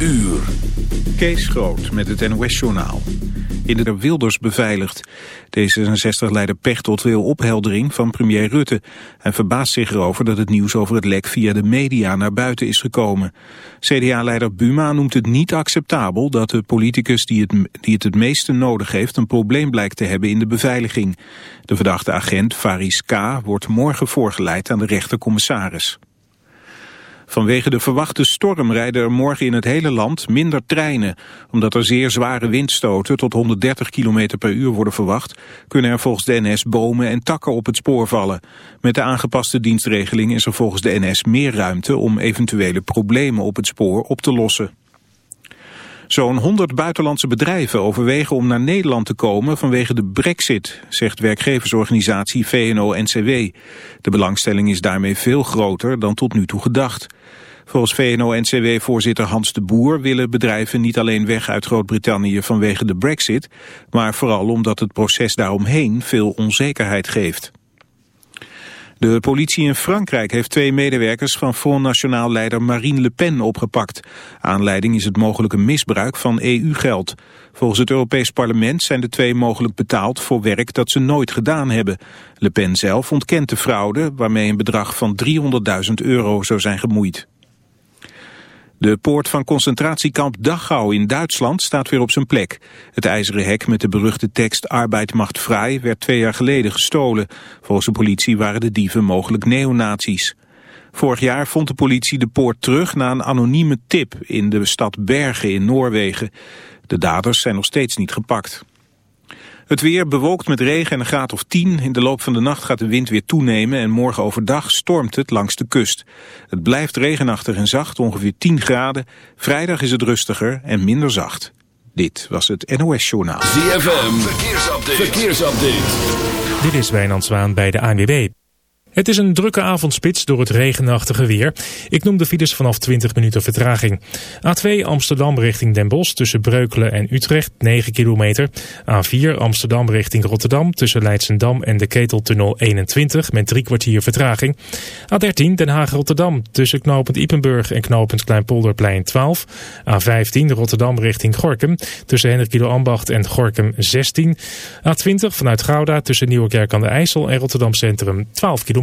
uur. Kees Groot met het NOS-journaal. In de Wilders beveiligd. D66-leider Pechtold wil opheldering van premier Rutte. en verbaast zich erover dat het nieuws over het lek via de media naar buiten is gekomen. CDA-leider Buma noemt het niet acceptabel dat de politicus die het, die het het meeste nodig heeft... een probleem blijkt te hebben in de beveiliging. De verdachte agent Faris K. wordt morgen voorgeleid aan de rechtercommissaris. Vanwege de verwachte storm rijden er morgen in het hele land minder treinen. Omdat er zeer zware windstoten tot 130 km per uur worden verwacht... kunnen er volgens de NS bomen en takken op het spoor vallen. Met de aangepaste dienstregeling is er volgens de NS meer ruimte... om eventuele problemen op het spoor op te lossen. Zo'n 100 buitenlandse bedrijven overwegen om naar Nederland te komen vanwege de brexit, zegt werkgeversorganisatie VNO-NCW. De belangstelling is daarmee veel groter dan tot nu toe gedacht. Volgens VNO-NCW-voorzitter Hans de Boer willen bedrijven niet alleen weg uit Groot-Brittannië vanwege de brexit, maar vooral omdat het proces daaromheen veel onzekerheid geeft. De politie in Frankrijk heeft twee medewerkers van Front leider Marine Le Pen opgepakt. Aanleiding is het mogelijke misbruik van EU-geld. Volgens het Europees Parlement zijn de twee mogelijk betaald voor werk dat ze nooit gedaan hebben. Le Pen zelf ontkent de fraude waarmee een bedrag van 300.000 euro zou zijn gemoeid. De poort van concentratiekamp Dachau in Duitsland staat weer op zijn plek. Het ijzeren hek met de beruchte tekst Arbeid macht vrij werd twee jaar geleden gestolen. Volgens de politie waren de dieven mogelijk neonazies. Vorig jaar vond de politie de poort terug na een anonieme tip in de stad Bergen in Noorwegen. De daders zijn nog steeds niet gepakt. Het weer bewolkt met regen en een graad of 10. In de loop van de nacht gaat de wind weer toenemen en morgen overdag stormt het langs de kust. Het blijft regenachtig en zacht, ongeveer 10 graden. Vrijdag is het rustiger en minder zacht. Dit was het NOS Journaal. ZFM, verkeersupdate. verkeersupdate. Dit is Wijnand Zwaan bij de ANWB. Het is een drukke avondspits door het regenachtige weer. Ik noem de files vanaf 20 minuten vertraging. A2 Amsterdam richting Den Bosch tussen Breukelen en Utrecht 9 kilometer. A4 Amsterdam richting Rotterdam tussen Leidsendam en de Keteltunnel 21 met drie kwartier vertraging. A13 Den Haag-Rotterdam tussen knooppunt Ipenburg en knooppunt Kleinpolderplein 12. A15 Rotterdam richting Gorkum tussen Hendrik Ambacht en Gorkum 16. A20 vanuit Gouda tussen Nieuwekerk aan de IJssel en Rotterdam Centrum 12 kilometer.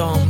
song.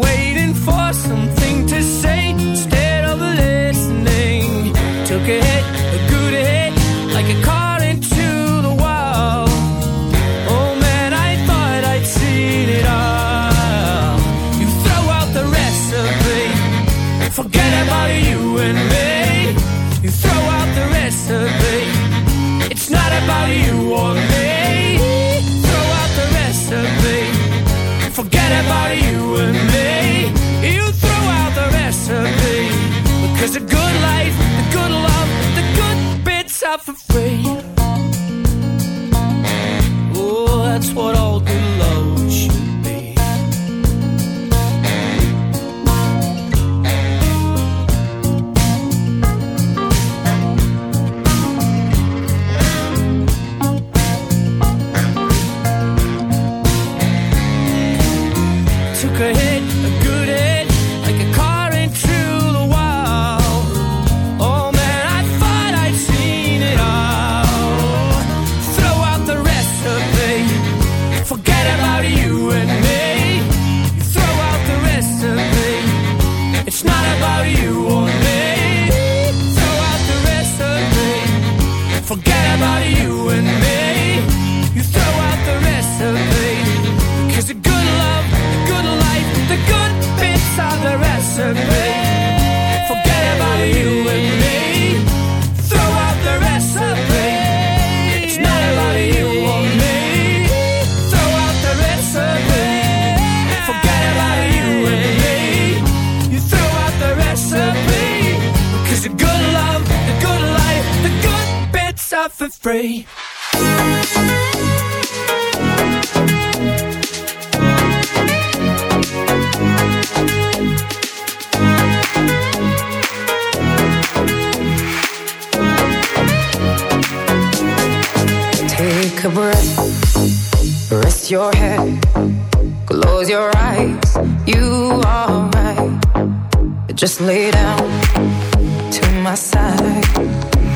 out for free. Take a breath, rest your head, close your eyes, you are right. Just lay down to my side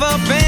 never been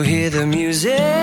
You'll hear the music,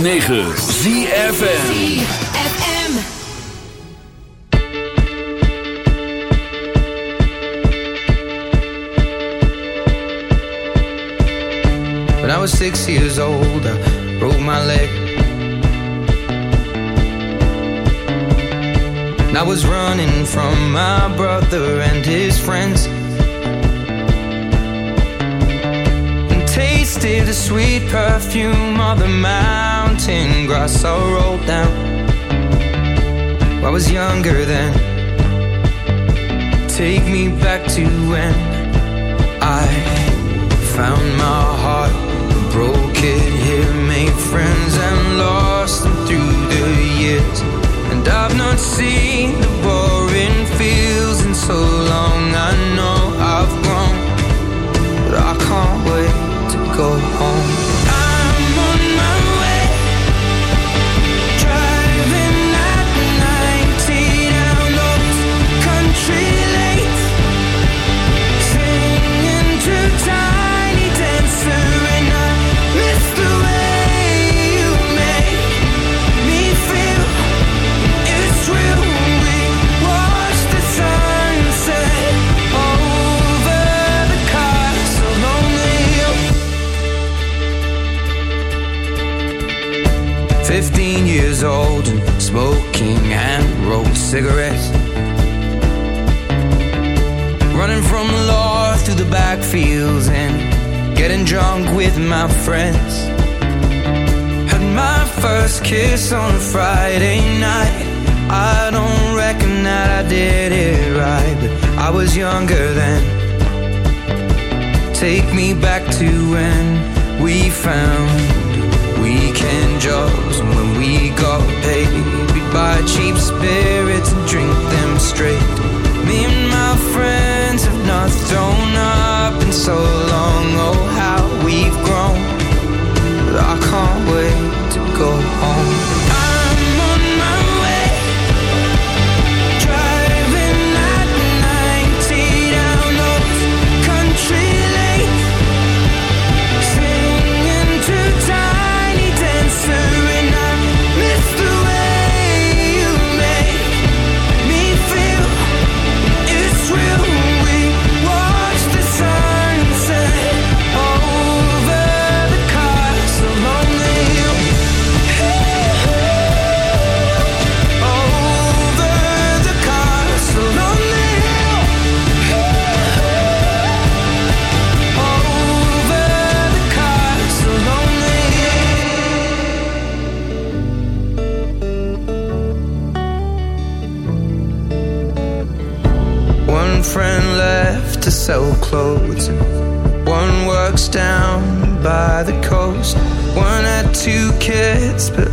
106.9 ZFN go home.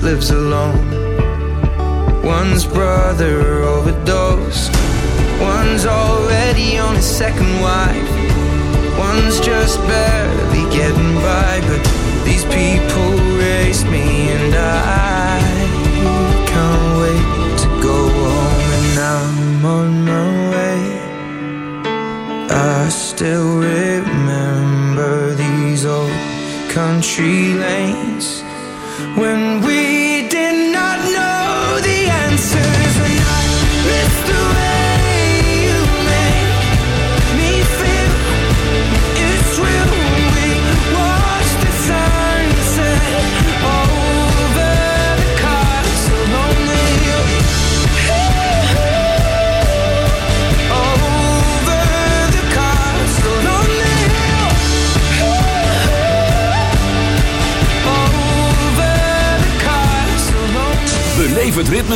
Lives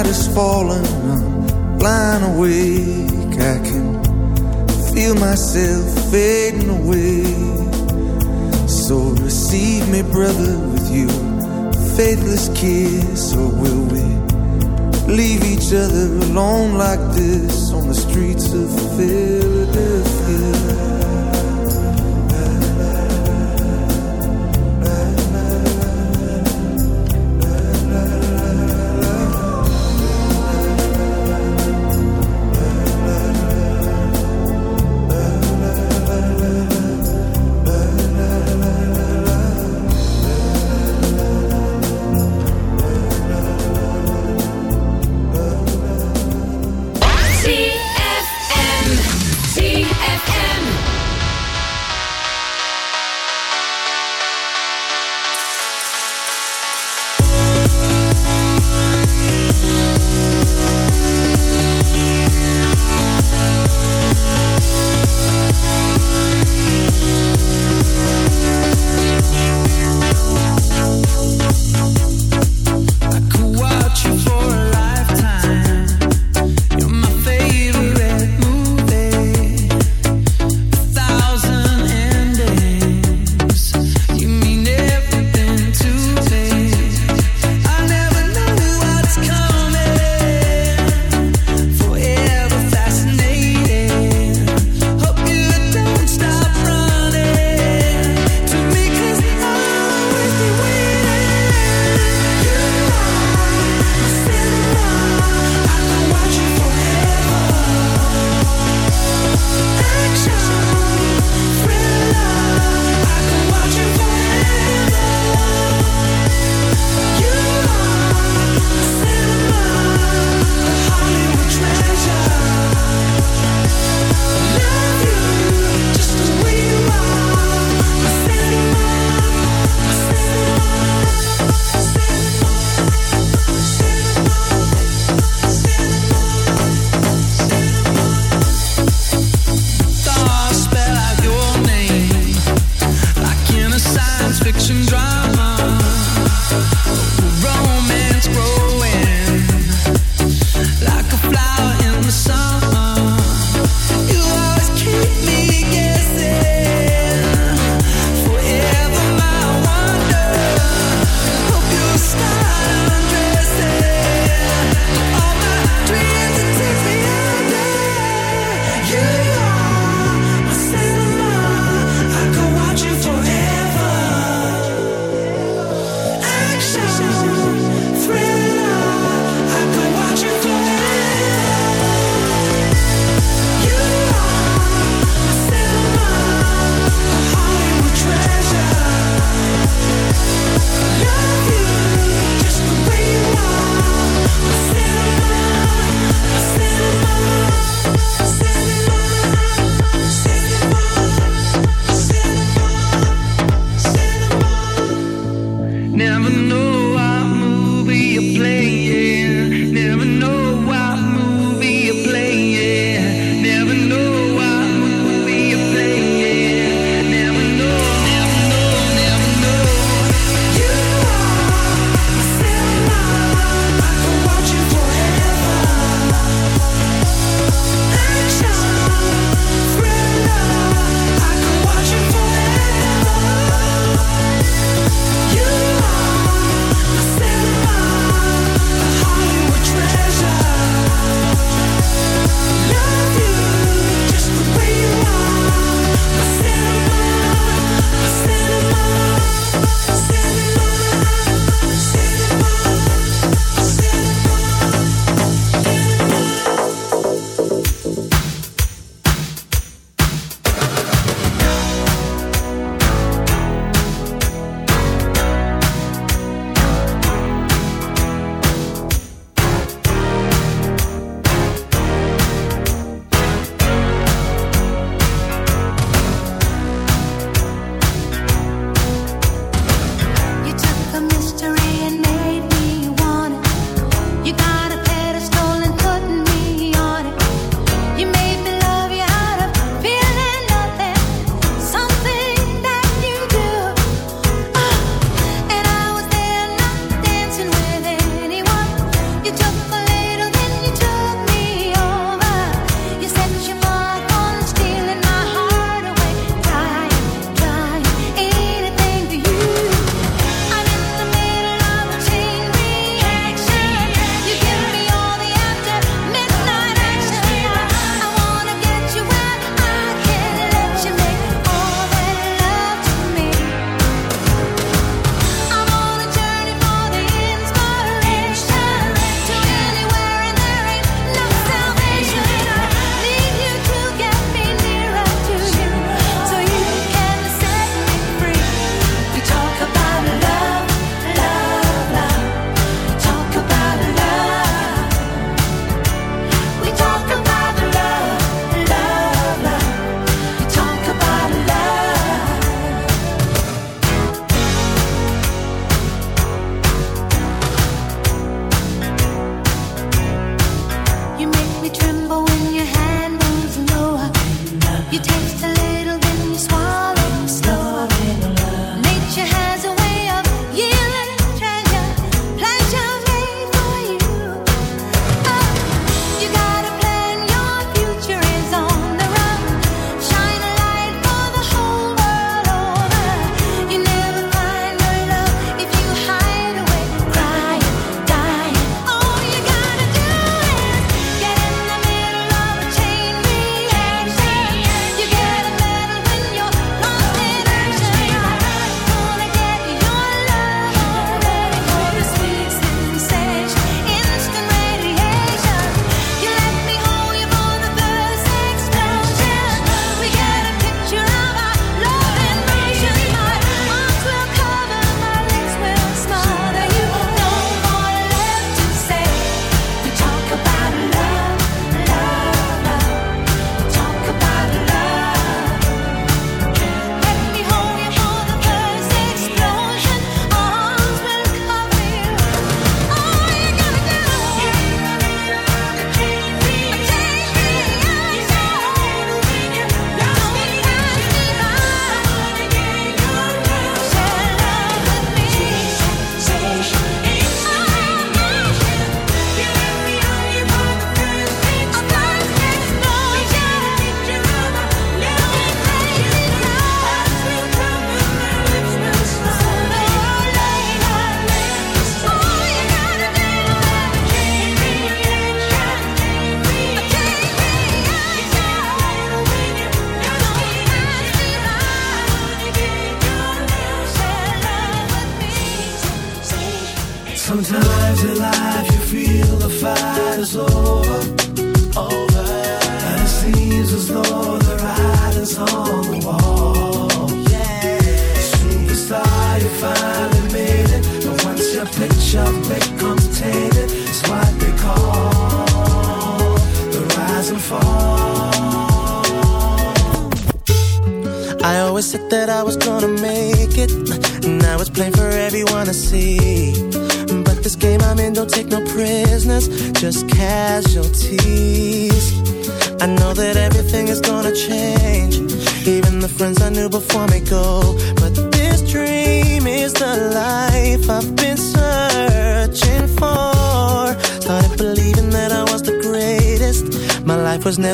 night has fallen. I'm blind awake. I can feel myself fading away. So receive me, brother, with you. Faithless kiss, or will we leave each other alone like this on the streets of Philadelphia?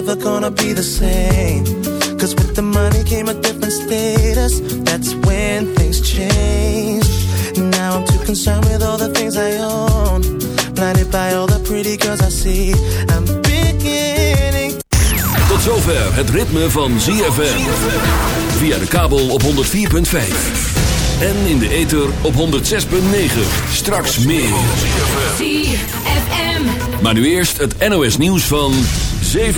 Never gonna be the same. Cause with the money came a different status. That's when things changed. Now I'm too concerned with all the things I own. Blinded by all the pretty girls I see. I'm beginning. Tot zover het ritme van ZFM. Via de kabel op 104.5. En in de ether op 106.9. Straks meer. ZFM. Maar nu eerst het NOS nieuws van 7.